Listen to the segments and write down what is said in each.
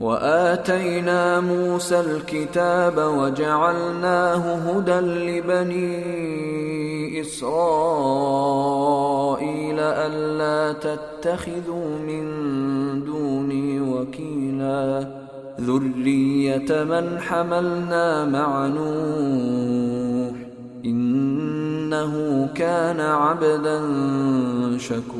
وآتينا موسى الكتاب وجعلناه هدى لبني إسرائيل ألا تتخذوا من دوني وكيلا. ذرية من حملنا مع نوح إنه كان عبدا شكورا.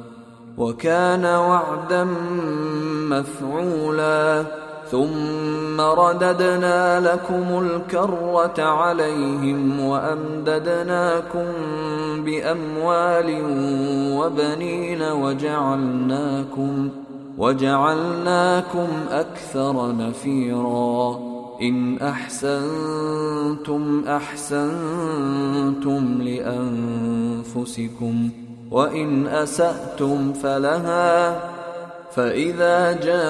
وكان وعدا مفعولا ثم رددنا لكم الكرة عليهم وأمددناكم بأموال وبنين وجعلناكم وجعلناكم أكثر نفيرا إن أحسنتم أحسنتم لأنفسكم وإن أسأتم فلها فإذا جاء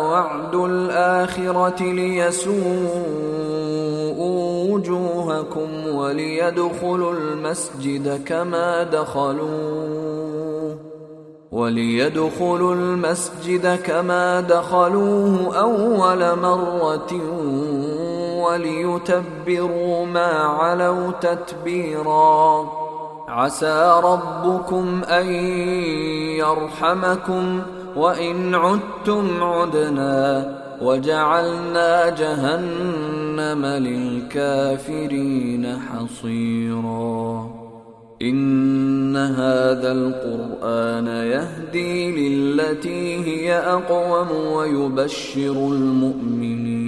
وعد الآخرة ليسوءوا وجوهكم وليدخلوا المسجد كما دخلوه وليدخلوا المسجد كما دخلوه أول مرة وليتبروا ما علوا تتبيراً. عسى ربكم أن يرحمكم وإن عدتم عدنا وجعلنا جهنم للكافرين حصيرا. إن هذا القرآن يهدي للتي هي أقوم ويبشر المؤمنين.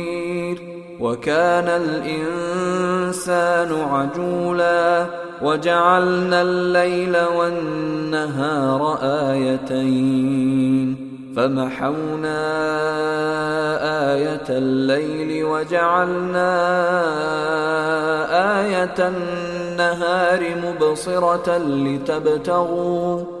وكان الإنسان عجولا وجعلنا الليل والنهار آيتين فمحونا آية الليل وجعلنا آية النهار مبصرة لتبتغوا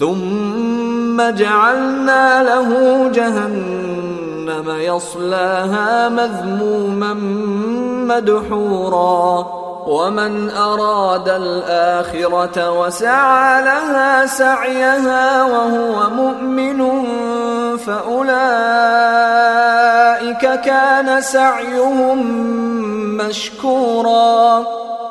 ثم جعلنا له جهنم يصلاها مذموما مدحورا. ومن أراد الآخرة وسعى لها سعيها وهو مؤمن فأولئك كان سعيهم مشكورا.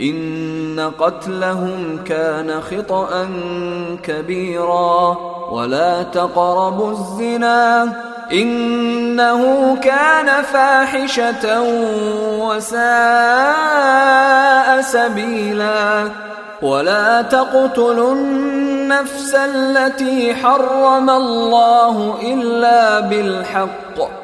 إن قتلهم كان خطأ كبيرا ولا تقربوا الزنا إنه كان فاحشة وساء سبيلا ولا تقتلوا النفس التي حرم الله إلا بالحق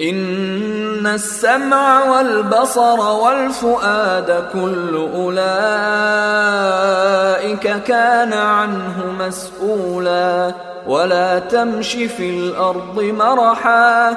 إن السمع والبصر والفؤاد كل أولئك كان عنه مسؤولا ولا تمش في الأرض مرحا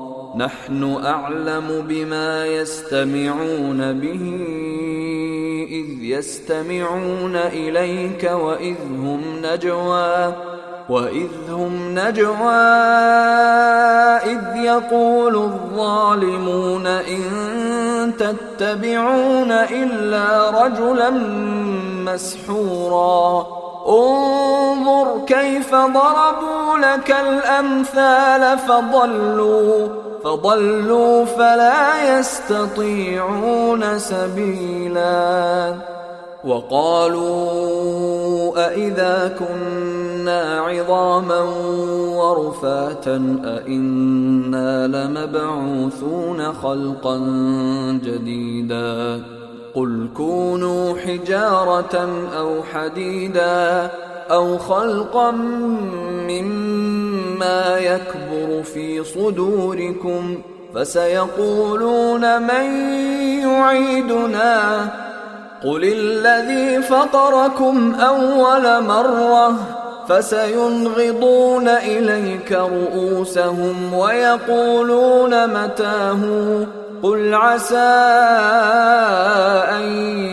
نحن أعلم بما يستمعون به إذ يستمعون إليك وإذ هم نجوى وإذ هم نجوى إذ يقول الظالمون إن تتبعون إلا رجلا مسحورا. انظر كيف ضربوا لك الأمثال فضلوا. فضلوا فلا يستطيعون سبيلا. وقالوا أإذا كنا عظاما ورفاتا أإنا لمبعوثون خلقا جديدا. قل كونوا حجارة أو حديدا أو خلقا مما ما يكبر في صدوركم فسيقولون من يعيدنا قل الذي فطركم أول مرة فسينغضون إليك رؤوسهم ويقولون متاه قل عسى أن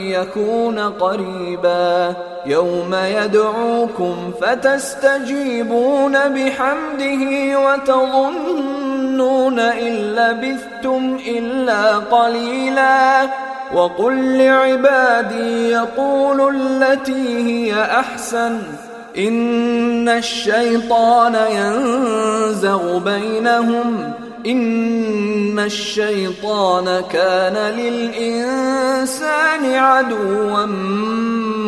يكون قريبا يوم يدعوكم فتستجيبون بحمده وتظنون إن لبثتم إلا قليلا وقل لعبادي يقولوا التي هي أحسن إن الشيطان ينزغ بينهم ان الشيطان كان للانسان عدوا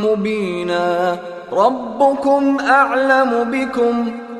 مبينا. ربكم اعلم بكم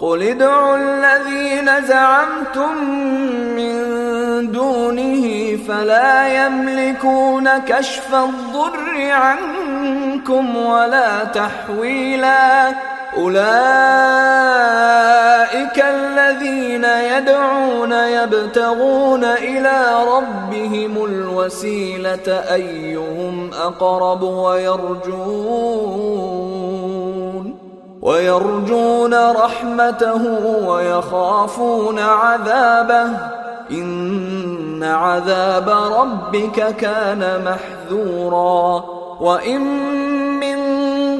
قل ادعوا الذين زعمتم من دونه فلا يملكون كشف الضر عنكم ولا تحويلا أولئك الذين يدعون يبتغون إلى ربهم الوسيلة أيهم أقرب ويرجون ويرجون رحمته ويخافون عذابه. إن عذاب ربك كان محذورا. وإن من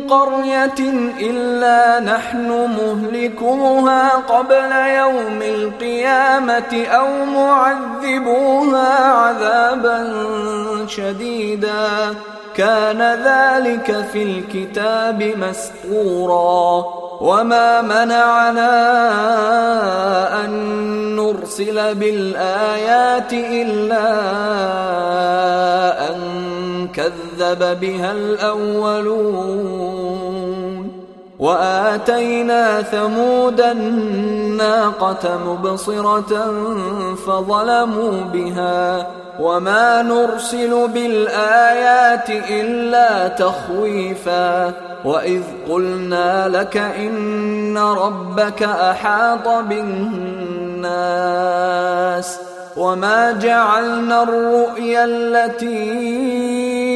قرية إلا نحن مهلكوها قبل يوم القيامة أو معذبوها عذابا شديدا. كان ذلك في الكتاب مسطورا. وما منعنا أن نرسل بالآيات إلا أن كذب بها الأولون. وآتينا ثمود الناقة مبصرة فظلموا بها وما نرسل بالآيات إلا تخويفا وإذ قلنا لك إن ربك أحاط بالناس وما جعلنا الرؤيا التي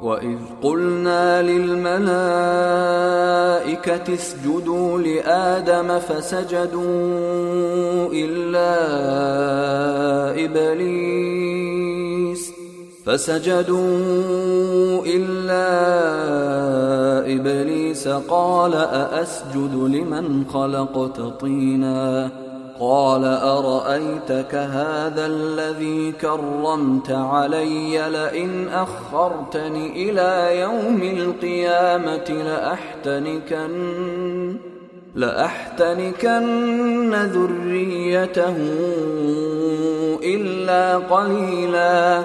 وإذ قلنا للملائكة اسجدوا لآدم فسجدوا إلا إبليس فسجدوا إلا إبليس قال أأسجد لمن خلقت طيناً قال أرأيتك هذا الذي كرمت علي لئن أخرتني إلى يوم القيامة لاحتنكن لأحتنكن ذريته إلا قليلا.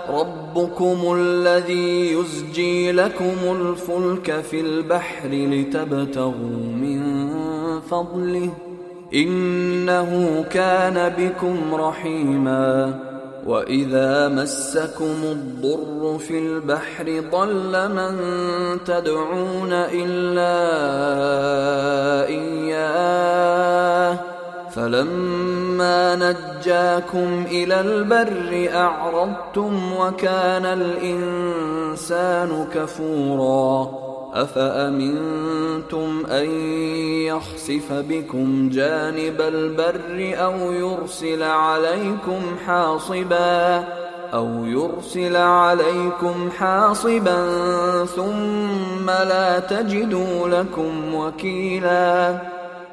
ربكم الذي يزجي لكم الفلك في البحر لتبتغوا من فضله. إنه كان بكم رحيما. وإذا مسكم الضر في البحر ضل من تدعون إلا إياه. فلما نجاكم إلى البر أعرضتم وكان الإنسان كفورا. أفأمنتم أن يخسف بكم جانب البر أو يرسل عليكم حاصبا؟ أو يرسل عليكم حاصبا ثم لا تجدوا لكم وكيلا.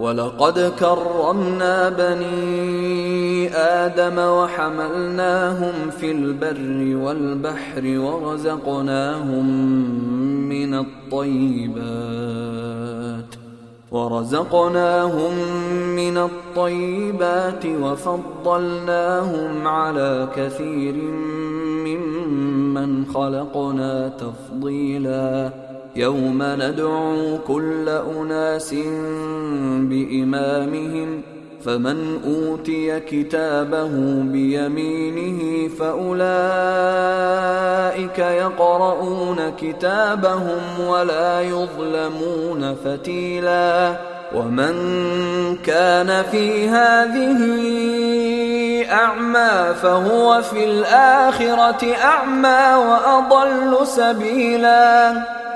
ولقد كرمنا بني آدم وحملناهم في البر والبحر ورزقناهم من الطيبات ورزقناهم من الطيبات وفضلناهم على كثير ممن خلقنا تفضيلا يوم ندعو كل أناس بإمامهم فمن أوتي كتابه بيمينه فأولئك يقرؤون كتابهم ولا يظلمون فتيلا. ومن كان في هذه أعمى فهو في الآخرة أعمى وأضل سبيلا.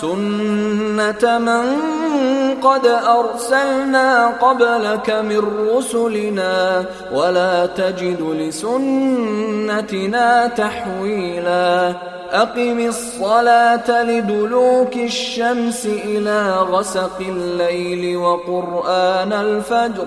سنه من قد ارسلنا قبلك من رسلنا ولا تجد لسنتنا تحويلا اقم الصلاه لدلوك الشمس إلى غسق الليل وقران الفجر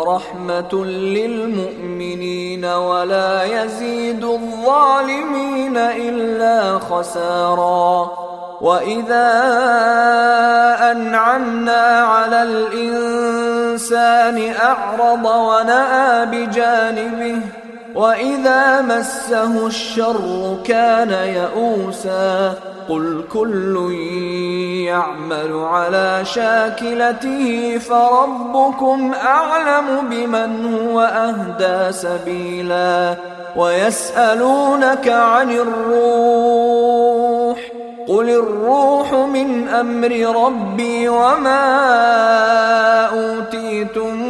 ورحمه للمؤمنين ولا يزيد الظالمين إلا خسارا. وإذا أنعمنا على الإنسان أعرض ونأى بجانبه واذا مسه الشر كان يئوسا قل كل يعمل على شاكلته فربكم اعلم بمن هو اهدى سبيلا ويسالونك عن الروح قل الروح من أمر ربي وما اوتيتم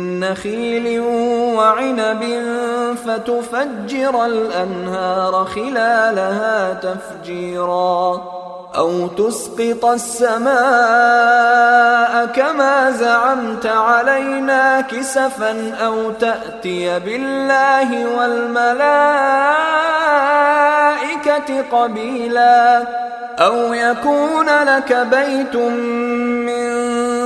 نخيل وعنب فتفجر الأنهار خلالها تفجيرا أو تسقط السماء كما زعمت علينا كسفا أو تأتي بالله والملائكة قبيلا أو يكون لك بيت من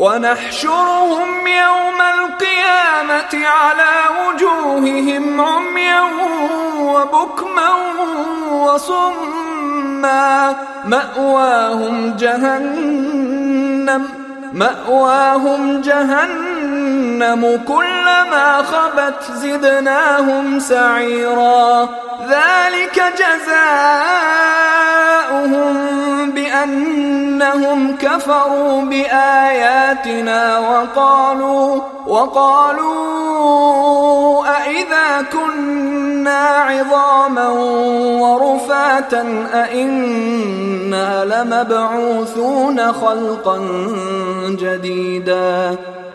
ونحشرهم يوم القيامة على وجوههم عميا وبكما وصما. مأواهم جهنم مأواهم جهنم. كلما خبت زدناهم سعيرا. ذلك جزاؤهم بأنهم كفروا بآياتنا وقالوا وقالوا أإذا كنا عظاما ورفاتا أإنا لمبعوثون خلقا جديدا.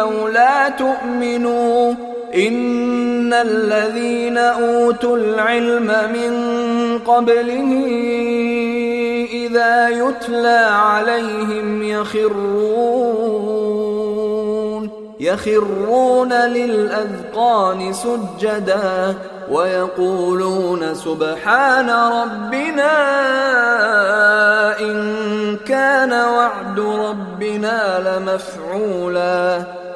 أو لا تؤمنوا إن الذين أوتوا العلم من قبله إذا يتلى عليهم يخرون يخرون للأذقان سجدا ويقولون سبحان ربنا إن كان وعد ربنا لمفعولا